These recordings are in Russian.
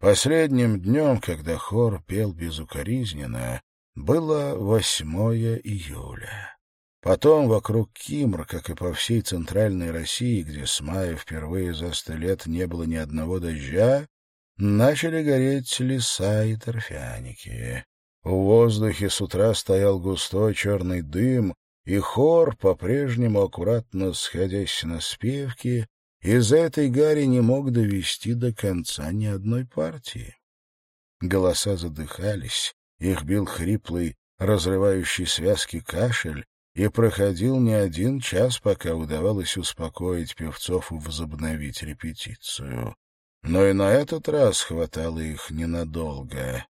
Последним днем, когда хор пел безукоризненно, было 8 июля. Потом вокруг Кимр, как и по всей центральной России, где с мая впервые за сто лет не было ни одного дождя, начали гореть леса и торфяники. В воздухе с утра стоял густой черный дым, и хор, по-прежнему аккуратно сходясь на спевки, из этой гари не мог довести до конца ни одной партии. Голоса задыхались, их бил хриплый, разрывающий связки кашель, и проходил не один час, пока удавалось успокоить певцов и возобновить репетицию. Но и на этот раз хватало их ненадолго.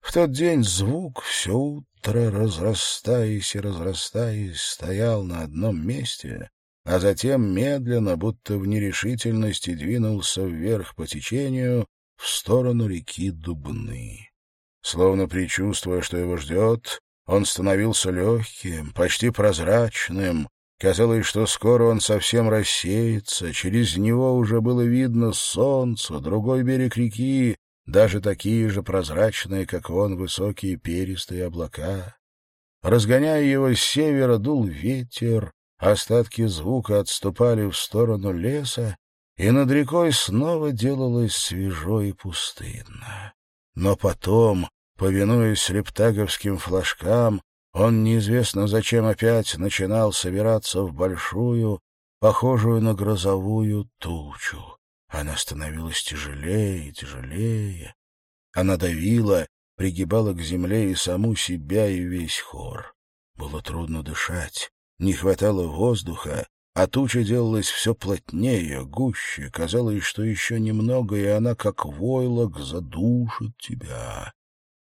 В тот день звук все утро, разрастаясь и разрастаясь, стоял на одном месте, а затем медленно, будто в нерешительности, двинулся вверх по течению в сторону реки Дубны. Словно предчувствуя, что его ждет, он становился легким, почти прозрачным. Казалось, что скоро он совсем рассеется, через него уже было видно солнце, другой берег реки, даже такие же прозрачные, как он, высокие перистые облака. Разгоняя его с севера, дул ветер, Остатки звука отступали в сторону леса, и над рекой снова делалось свежо и пустынно. Но потом, повинуясь лептаговским флажкам, он неизвестно зачем опять начинал собираться в большую, похожую на грозовую тучу. Она становилась тяжелее и тяжелее. Она давила, пригибала к земле и саму себя, и весь хор. Было трудно дышать. Не хватало воздуха, а туча делалась все плотнее, гуще. Казалось, что еще немного, и она, как войлок, задушит тебя.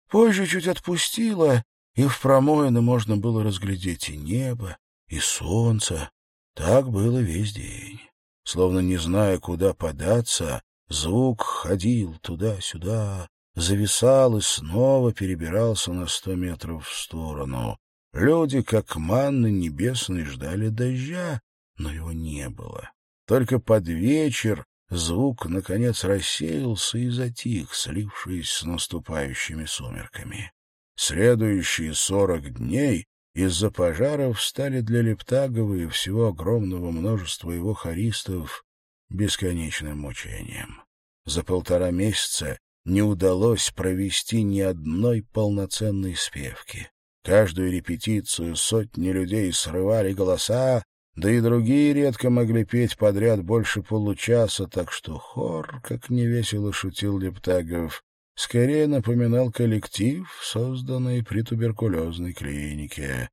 Позже чуть отпустила, и в промоины можно было разглядеть и небо, и солнце. Так было весь день. Словно не зная, куда податься, звук ходил туда-сюда, зависал и снова перебирался на сто метров в сторону. Люди, как манны небесной, ждали дождя, но его не было. Только под вечер звук, наконец, рассеялся и затих, слившись с наступающими сумерками. Следующие сорок дней из-за пожаров стали для Лептагова и всего огромного множества его хористов бесконечным мучением. За полтора месяца не удалось провести ни одной полноценной спевки. Каждую репетицию сотни людей срывали голоса, да и другие редко могли петь подряд больше получаса, так что хор, как невесело шутил Лептагов, скорее напоминал коллектив, созданный при туберкулезной клинике.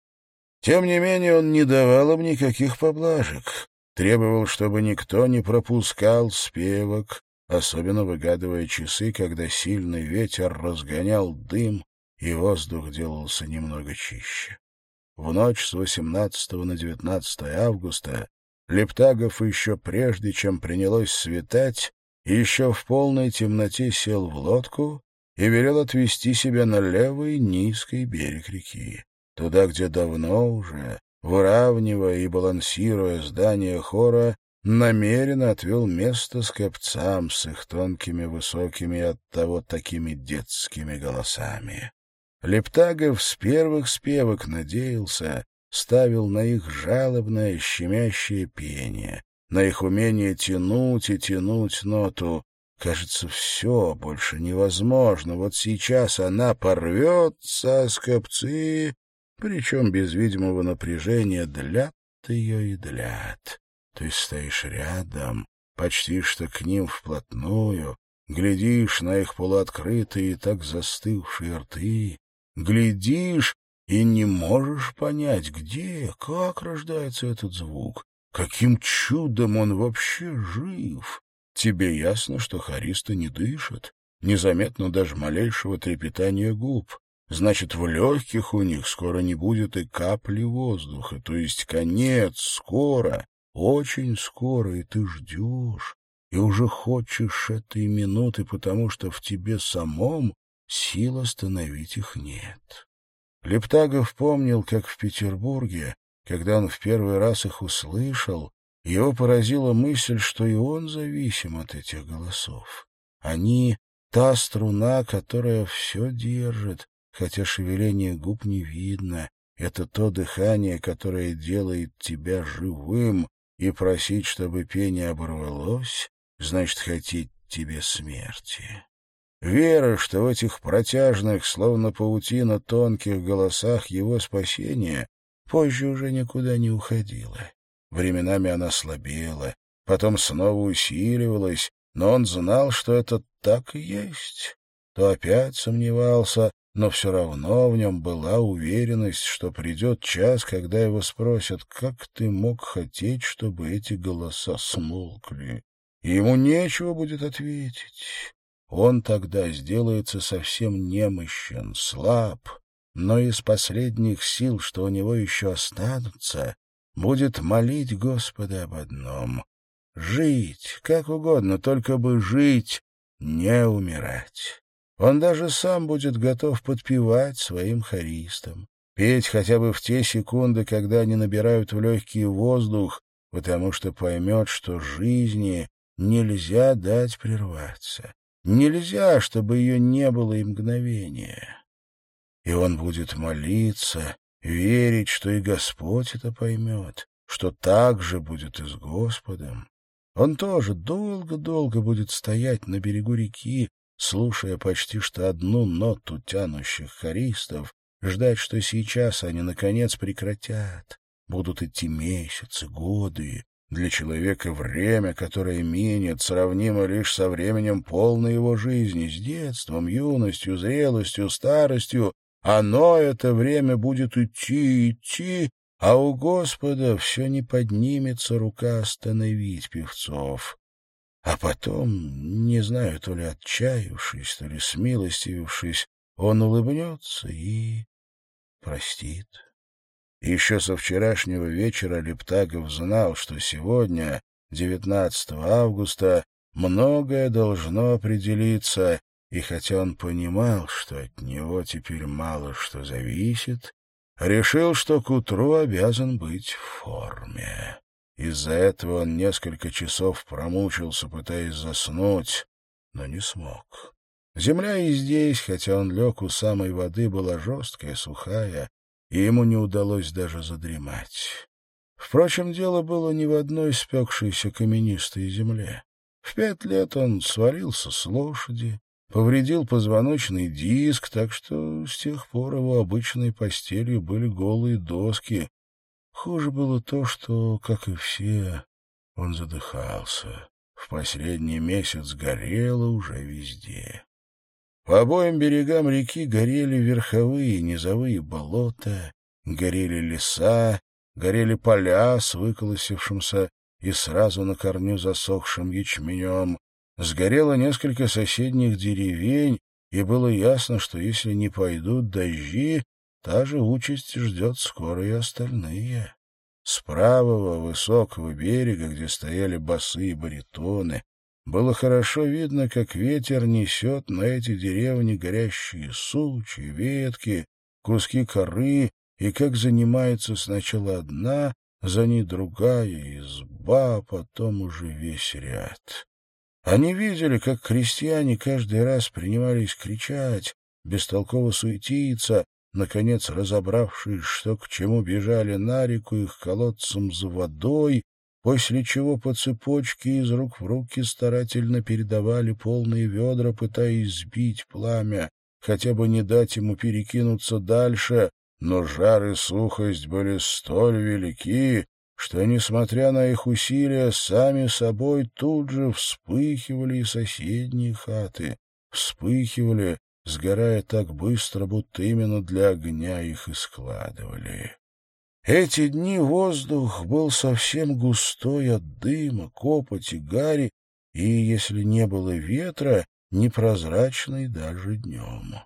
Тем не менее он не давал им никаких поблажек, требовал, чтобы никто не пропускал спевок, особенно выгадывая часы, когда сильный ветер разгонял дым и воздух делался немного чище. В ночь с 18 на 19 августа Лептагов еще прежде, чем принялось светать, еще в полной темноте сел в лодку и велел отвести себя на левый низкий берег реки, туда, где давно уже, выравнивая и балансируя здание хора, намеренно отвел место скопцам с их тонкими, высокими и оттого такими детскими голосами. Лептагов с первых спевок надеялся, ставил на их жалобное, щемящее пение, на их умение тянуть и тянуть ноту. Кажется, все больше невозможно. Вот сейчас она порвется, скопцы, причем без видимого напряжения, длят ее и длят. Ты стоишь рядом, почти что к ним вплотную, глядишь на их полуоткрытые и так застывшие рты, Глядишь и не можешь понять, где, как рождается этот звук, каким чудом он вообще жив. Тебе ясно, что хористы не дышат, незаметно даже малейшего трепетания губ. Значит, в легких у них скоро не будет и капли воздуха, то есть конец скоро, очень скоро, и ты ждешь, и уже хочешь этой минуты, потому что в тебе самом сил остановить их нет. Лептагов помнил, как в Петербурге, когда он в первый раз их услышал, его поразила мысль, что и он зависим от этих голосов. Они — та струна, которая все держит, хотя шевеление губ не видно. Это то дыхание, которое делает тебя живым, и просить, чтобы пение оборвалось, значит хотеть тебе смерти. Вера, что в этих протяжных, словно паутина, тонких голосах его спасения позже уже никуда не уходила. Временами она слабела, потом снова усиливалась, но он знал, что это так и есть. То опять сомневался, но все равно в нем была уверенность, что придет час, когда его спросят, как ты мог хотеть, чтобы эти голоса смолкли. И ему нечего будет ответить. Он тогда сделается совсем немощен, слаб, но из последних сил, что у него еще останутся, будет молить Господа об одном — жить, как угодно, только бы жить, не умирать. Он даже сам будет готов подпевать своим хористам, петь хотя бы в те секунды, когда они набирают в легкий воздух, потому что поймет, что жизни нельзя дать прерваться. Нельзя, чтобы ее не было и мгновения. И он будет молиться, верить, что и Господь это поймет, что так же будет и с Господом. Он тоже долго-долго будет стоять на берегу реки, слушая почти что одну ноту тянущих хористов, ждать, что сейчас они, наконец, прекратят. Будут идти месяцы, годы. Для человека время, которое минет, сравнимо лишь со временем полной его жизни, с детством, юностью, зрелостью, старостью. Оно, это время, будет идти, идти, а у Господа все не поднимется рука остановить певцов. А потом, не знаю, то ли отчаявшись, то ли смилостивившись, он улыбнется и простит. Еще со вчерашнего вечера Лептагов знал, что сегодня, 19 августа, многое должно определиться, и хотя он понимал, что от него теперь мало что зависит, решил, что к утру обязан быть в форме. Из-за этого он несколько часов промучился, пытаясь заснуть, но не смог. Земля и здесь, хотя он лег у самой воды, была жесткая, сухая, и ему не удалось даже задремать. Впрочем, дело было не в одной спекшейся каменистой земле. В пять лет он свалился с лошади, повредил позвоночный диск, так что с тех пор его обычной постелью были голые доски, Хуже было то, что, как и все, он задыхался. В последний месяц горело уже везде. По обоим берегам реки горели верховые низовые болота, горели леса, горели поля с выколосившимся и сразу на корню засохшим ячменем. Сгорело несколько соседних деревень, и было ясно, что если не пойдут дожди, Та же участь ждет скоро и остальные. С правого высокого берега, где стояли басы и баритоны, было хорошо видно, как ветер несет на эти деревни горящие сучья, ветки, куски коры, и как занимается сначала одна, за ней другая изба, а потом уже весь ряд. Они видели, как крестьяне каждый раз принимались кричать, бестолково суетиться, Наконец, разобравшись, что к чему, бежали на реку их колодцем за водой, после чего по цепочке из рук в руки старательно передавали полные ведра, пытаясь сбить пламя, хотя бы не дать ему перекинуться дальше, но жар и сухость были столь велики, что, несмотря на их усилия, сами собой тут же вспыхивали и соседние хаты, вспыхивали, сгорая так быстро, будто именно для огня их и складывали. Эти дни воздух был совсем густой от дыма, копоти, гари, и, если не было ветра, непрозрачный даже днем.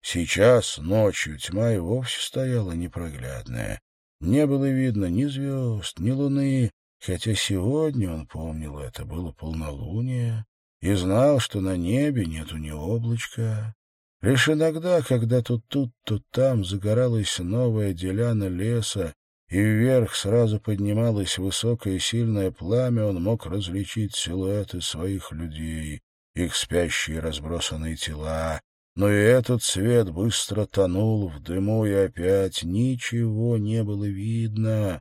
Сейчас, ночью, тьма и вовсе стояла непроглядная. Не было видно ни звезд, ни луны, хотя сегодня, он помнил, это было полнолуние, и знал, что на небе нету ни облачка. Лишь иногда, когда то тут, то там загоралась новая деляна леса, и вверх сразу поднималось высокое сильное пламя, он мог различить силуэты своих людей. их спящие разбросанные тела. Но и этот свет быстро тонул в дыму, и опять ничего не было видно.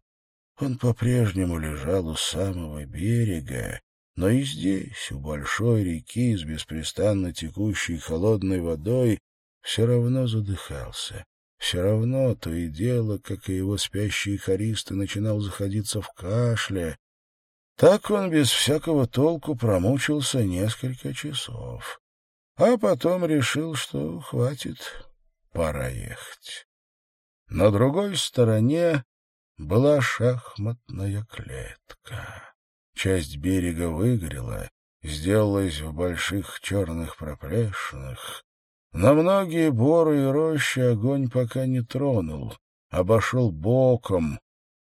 Он по-прежнему лежал у самого берега, но и здесь, у большой реки с беспрестанно текущей холодной водой, все равно задыхался. Все равно то и дело, как и его спящие хористы, начинал заходиться в кашле. Так он без всякого толку промучился несколько часов. А потом решил, что хватит, пора ехать. На другой стороне была шахматная клетка. Часть берега выгорела, сделалась в больших черных проплешинах. На многие боры и рощи огонь пока не тронул, обошел боком.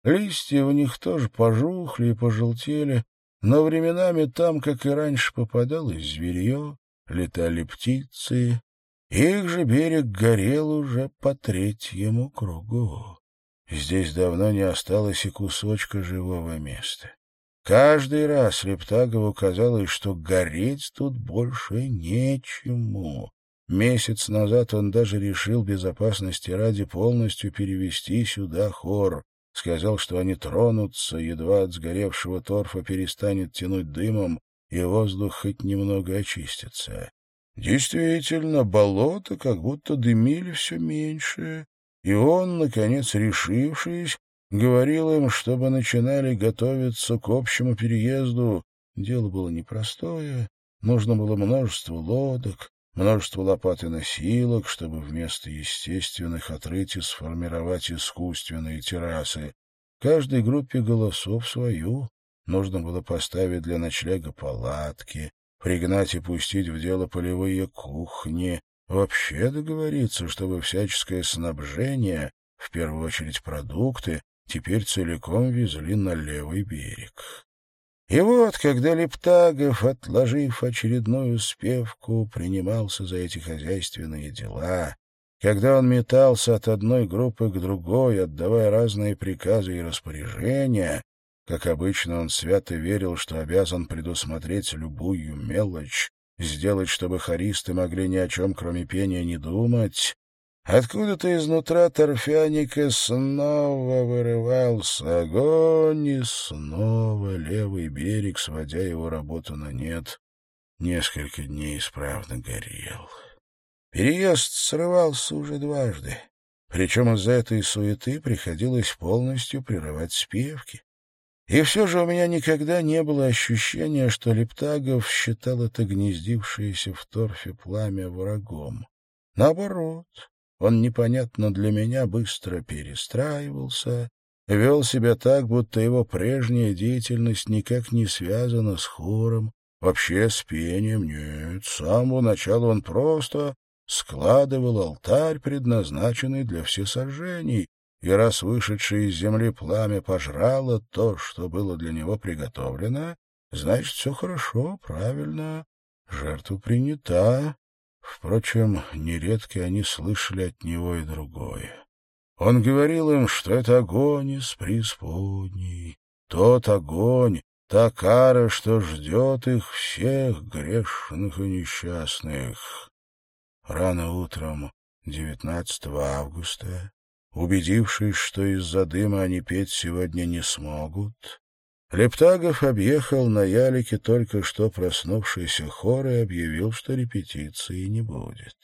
Листья у них тоже пожухли и пожелтели, но временами там, как и раньше, попадалось зверье, летали птицы. Их же берег горел уже по третьему кругу. Здесь давно не осталось и кусочка живого места. Каждый раз Лептагову казалось, что гореть тут больше нечему. Месяц назад он даже решил безопасности ради полностью перевести сюда хор. Сказал, что они тронутся, едва от сгоревшего торфа перестанет тянуть дымом, и воздух хоть немного очистится. Действительно, болото как будто дымили все меньше, и он, наконец решившись, говорил им, чтобы начинали готовиться к общему переезду. Дело было непростое, нужно было множество лодок, множество лопат и носилок, чтобы вместо естественных отрытий сформировать искусственные террасы. Каждой группе голосов свою. Нужно было поставить для ночлега палатки, пригнать и пустить в дело полевые кухни, вообще договориться, чтобы всяческое снабжение, в первую очередь продукты, теперь целиком везли на левый берег. И вот, когда Лептагов, отложив очередную спевку, принимался за эти хозяйственные дела, когда он метался от одной группы к другой, отдавая разные приказы и распоряжения, как обычно он свято верил, что обязан предусмотреть любую мелочь, сделать, чтобы хористы могли ни о чем, кроме пения, не думать, Откуда-то изнутра торфяника снова вырывался огонь, и снова левый берег, сводя его работу на нет, несколько дней исправно горел. Переезд срывался уже дважды, причем из-за этой суеты приходилось полностью прерывать спевки. И все же у меня никогда не было ощущения, что Лептагов считал это гнездившееся в торфе пламя врагом. Наоборот, он непонятно для меня быстро перестраивался, вел себя так, будто его прежняя деятельность никак не связана с хором, вообще с пением. Нет, с самого начала он просто складывал алтарь, предназначенный для всесожжений, и раз вышедшее из земли пламя пожрало то, что было для него приготовлено, значит, все хорошо, правильно, жертва принята, Впрочем, нередко они слышали от него и другое. Он говорил им, что это огонь из преисподней, тот огонь, та кара, что ждет их всех грешных и несчастных. Рано утром 19 августа, убедившись, что из-за дыма они петь сегодня не смогут, Лептагов объехал на ялике только что проснувшийся хор и объявил, что репетиции не будет.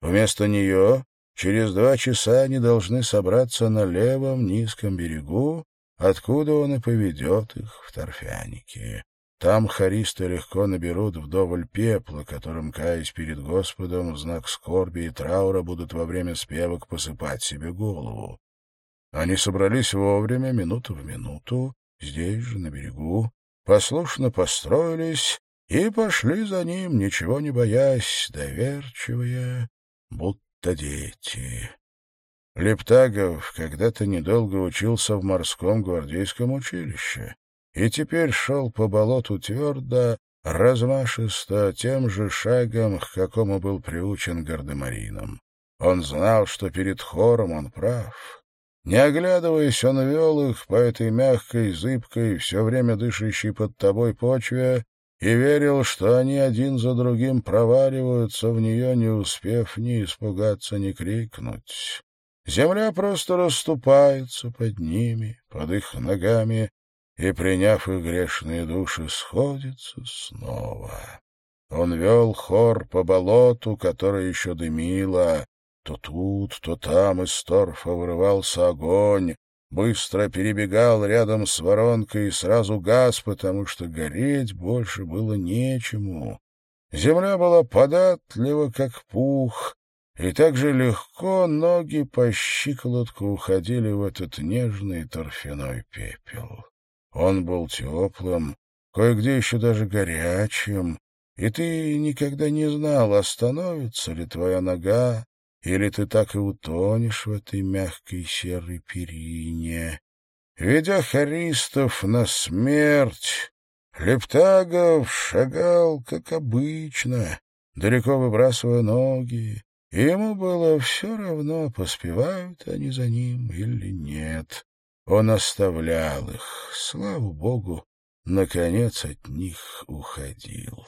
Вместо нее через два часа они должны собраться на левом низком берегу, откуда он и поведет их в торфяники. Там хористы легко наберут вдоволь пепла, которым, каясь перед Господом, в знак скорби и траура будут во время спевок посыпать себе голову. Они собрались вовремя, минуту в минуту, здесь же, на берегу, послушно построились и пошли за ним, ничего не боясь, доверчивые, будто дети. Лептагов когда-то недолго учился в морском гвардейском училище и теперь шел по болоту твердо, размашисто, тем же шагом, к какому был приучен гардемарином. Он знал, что перед хором он прав, не оглядываясь, он вел их по этой мягкой, зыбкой, все время дышащей под тобой почве, и верил, что они один за другим проваливаются в нее, не успев ни испугаться, ни крикнуть. Земля просто расступается под ними, под их ногами, и, приняв их грешные души, сходится снова. Он вел хор по болоту, которое еще дымило. То тут, то там из торфа вырывался огонь, быстро перебегал рядом с воронкой и сразу газ, потому что гореть больше было нечему. Земля была податлива, как пух, и так же легко ноги по щиколотку уходили в этот нежный торфяной пепел. Он был теплым, кое-где еще даже горячим, и ты никогда не знал, остановится ли твоя нога, или ты так и утонешь в этой мягкой серой перине. Ведя харистов на смерть, Лептагов шагал, как обычно, далеко выбрасывая ноги, ему было все равно, поспевают они за ним или нет. Он оставлял их, слава богу, наконец от них уходил.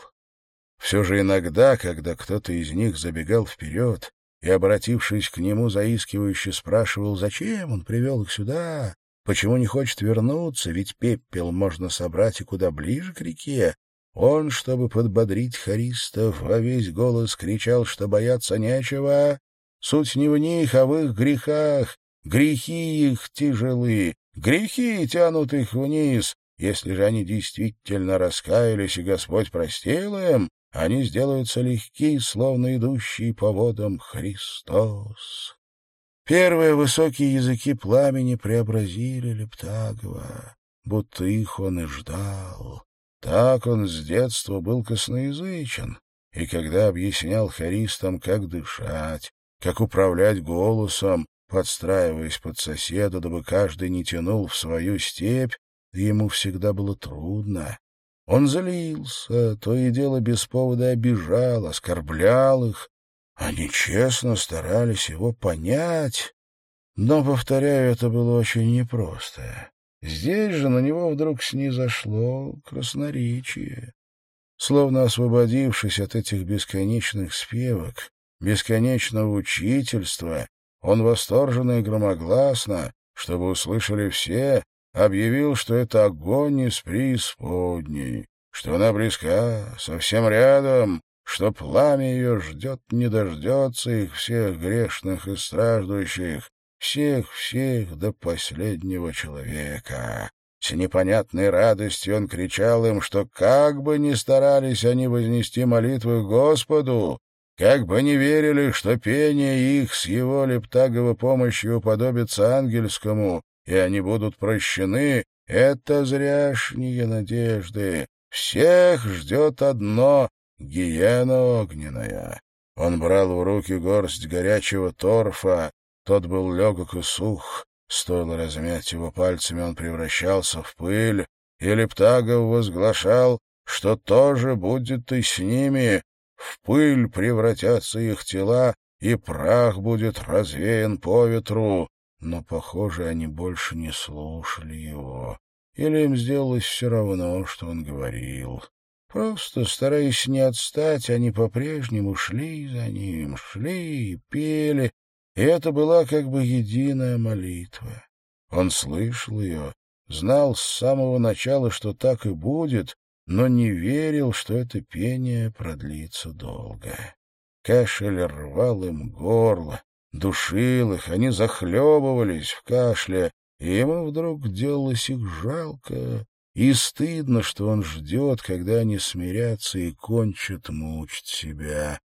Все же иногда, когда кто-то из них забегал вперед и, обратившись к нему, заискивающе спрашивал, зачем он привел их сюда, почему не хочет вернуться, ведь пепел можно собрать и куда ближе к реке, он, чтобы подбодрить харистов, во весь голос кричал, что бояться нечего, суть не в них, а в их грехах, грехи их тяжелы, грехи тянут их вниз, если же они действительно раскаялись, и Господь простил им, они сделаются легки, словно идущие по водам Христос. Первые высокие языки пламени преобразили Лептагова, будто их он и ждал. Так он с детства был косноязычен, и когда объяснял харистам, как дышать, как управлять голосом, подстраиваясь под соседа, дабы каждый не тянул в свою степь, ему всегда было трудно. Он злился, то и дело без повода обижал, оскорблял их. Они честно старались его понять, но, повторяю, это было очень непросто. Здесь же на него вдруг снизошло красноречие. Словно освободившись от этих бесконечных спевок, бесконечного учительства, он восторженно и громогласно, чтобы услышали все, объявил, что это огонь из преисподней, что она близка, совсем рядом, что пламя ее ждет, не дождется их всех грешных и страждущих, всех-всех до последнего человека. С непонятной радостью он кричал им, что как бы ни старались они вознести молитвы Господу, как бы не верили, что пение их с его лептаговой помощью уподобится ангельскому, и они будут прощены, это зряшние надежды. Всех ждет одно — гиена огненная. Он брал в руки горсть горячего торфа, тот был легок и сух, стоило размять его пальцами, он превращался в пыль, и Лептагов возглашал, что тоже будет и с ними, в пыль превратятся их тела, и прах будет развеян по ветру но, похоже, они больше не слушали его. Или им сделалось все равно, что он говорил. Просто, стараясь не отстать, они по-прежнему шли за ним, шли и пели, и это была как бы единая молитва. Он слышал ее, знал с самого начала, что так и будет, но не верил, что это пение продлится долго. Кашель рвал им горло, душил их, они захлебывались в кашле, и ему вдруг делалось их жалко и стыдно, что он ждет, когда они смирятся и кончат мучить себя.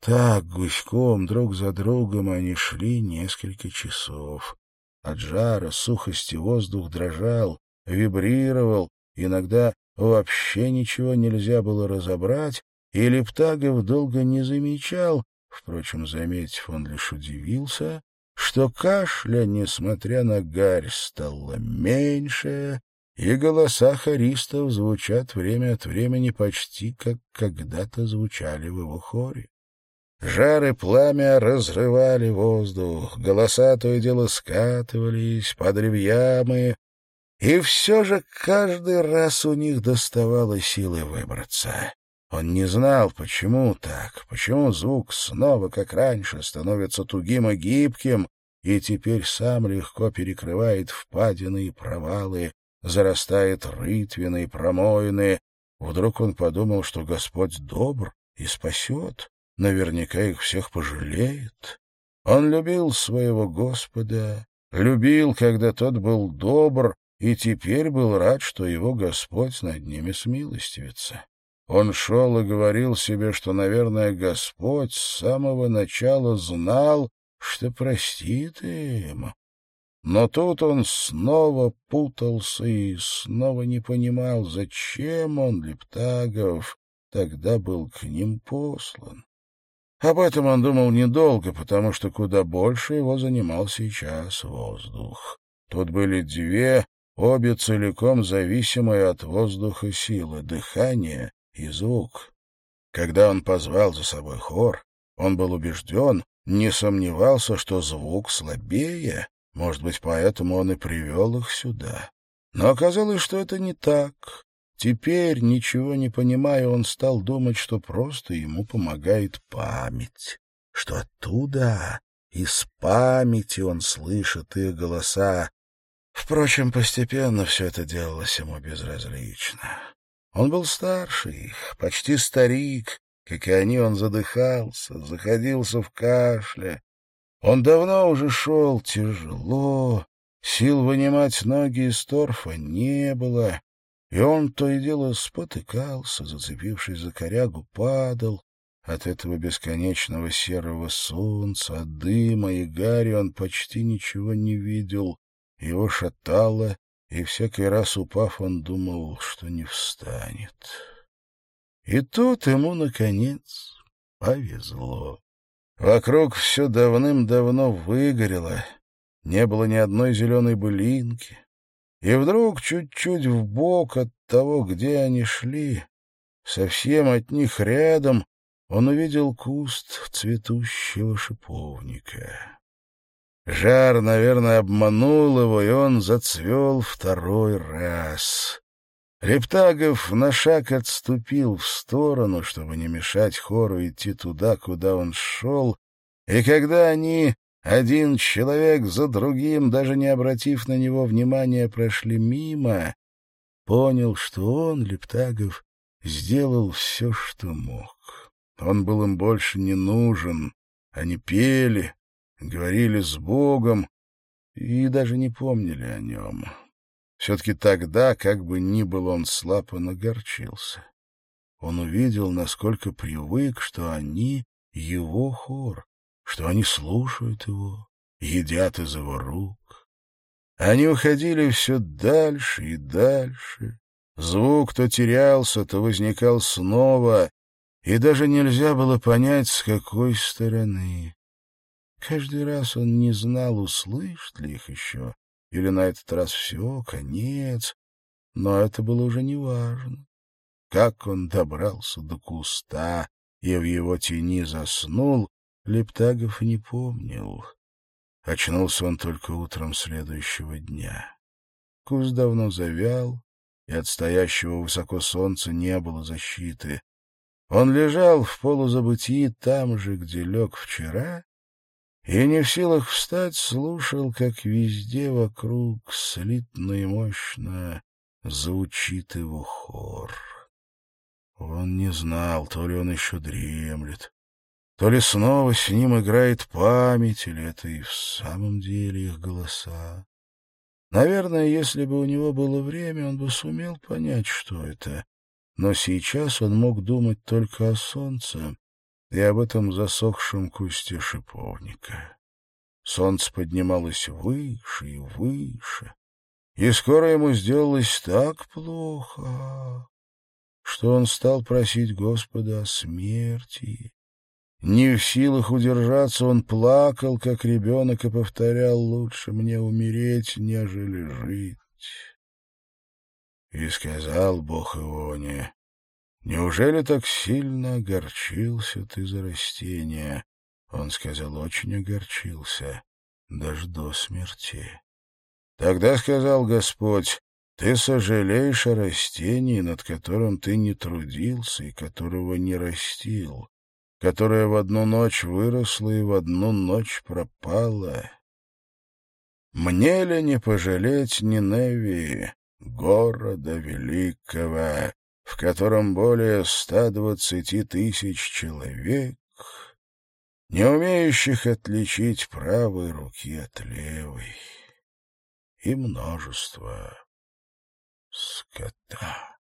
Так гуськом друг за другом они шли несколько часов. От жара, сухости воздух дрожал, вибрировал, иногда вообще ничего нельзя было разобрать, и Лептагов долго не замечал, Впрочем, заметив, он лишь удивился, что кашля, несмотря на гарь, стала меньше, и голоса хористов звучат время от времени почти как когда-то звучали в его хоре. Жары пламя разрывали воздух, голоса то и дело скатывались, падали в ямы, И все же каждый раз у них доставало силы выбраться. Он не знал, почему так, почему звук снова, как раньше, становится тугим и гибким, и теперь сам легко перекрывает впадины и провалы, зарастает рытвины и промоины. Вдруг он подумал, что Господь добр и спасет, наверняка их всех пожалеет. Он любил своего Господа, любил, когда тот был добр, и теперь был рад, что его Господь над ними смилостивится. Он шел и говорил себе, что, наверное, Господь с самого начала знал, что простит им. Но тут он снова путался и снова не понимал, зачем он, Лептагов, тогда был к ним послан. Об этом он думал недолго, потому что куда больше его занимал сейчас воздух. Тут были две, обе целиком зависимые от воздуха силы — дыхание и звук. Когда он позвал за собой хор, он был убежден, не сомневался, что звук слабее, может быть, поэтому он и привел их сюда. Но оказалось, что это не так. Теперь, ничего не понимая, он стал думать, что просто ему помогает память, что оттуда, из памяти он слышит их голоса. Впрочем, постепенно все это делалось ему безразлично. Он был старше их, почти старик, как и они, он задыхался, заходился в кашле. Он давно уже шел тяжело, сил вынимать ноги из торфа не было, и он то и дело спотыкался, зацепившись за корягу, падал. От этого бесконечного серого солнца, дыма и гари он почти ничего не видел. Его шатало, и всякий раз упав, он думал, что не встанет. И тут ему, наконец, повезло. Вокруг все давным-давно выгорело, не было ни одной зеленой былинки. И вдруг чуть-чуть вбок от того, где они шли, совсем от них рядом, он увидел куст цветущего шиповника. Жар, наверное, обманул его, и он зацвел второй раз. Рептагов на шаг отступил в сторону, чтобы не мешать хору идти туда, куда он шел, и когда они, один человек за другим, даже не обратив на него внимания, прошли мимо, понял, что он, Лептагов, сделал все, что мог. Он был им больше не нужен. Они пели, говорили с Богом и даже не помнили о нем. Все-таки тогда, как бы ни был он слаб, он огорчился. Он увидел, насколько привык, что они — его хор, что они слушают его, едят из его рук. Они уходили все дальше и дальше. Звук то терялся, то возникал снова, и даже нельзя было понять, с какой стороны. Каждый раз он не знал, услышит ли их еще, или на этот раз все, конец, но это было уже неважно. Как он добрался до куста и в его тени заснул, Лептагов не помнил. Очнулся он только утром следующего дня. Куст давно завял, и от стоящего высоко солнца не было защиты. Он лежал в полузабытии там же, где лег вчера, и не в силах встать, слушал, как везде вокруг слитно и мощно звучит его хор. Он не знал, то ли он еще дремлет, то ли снова с ним играет память, или это и в самом деле их голоса. Наверное, если бы у него было время, он бы сумел понять, что это. Но сейчас он мог думать только о солнце, и об этом засохшем кусте шиповника. Солнце поднималось выше и выше, и скоро ему сделалось так плохо, что он стал просить Господа о смерти. Не в силах удержаться, он плакал, как ребенок, и повторял «Лучше мне умереть, нежели жить». И сказал Бог Ионе, Неужели так сильно огорчился ты за растения? Он сказал, очень огорчился, даже до смерти. Тогда сказал Господь, Ты сожалеешь о растении, над которым ты не трудился и которого не растил, которое в одну ночь выросло и в одну ночь пропало. Мне ли не пожалеть Ниневии, города великого, в котором более ста двадцати тысяч человек, не умеющих отличить правой руки от левой, и множество скота.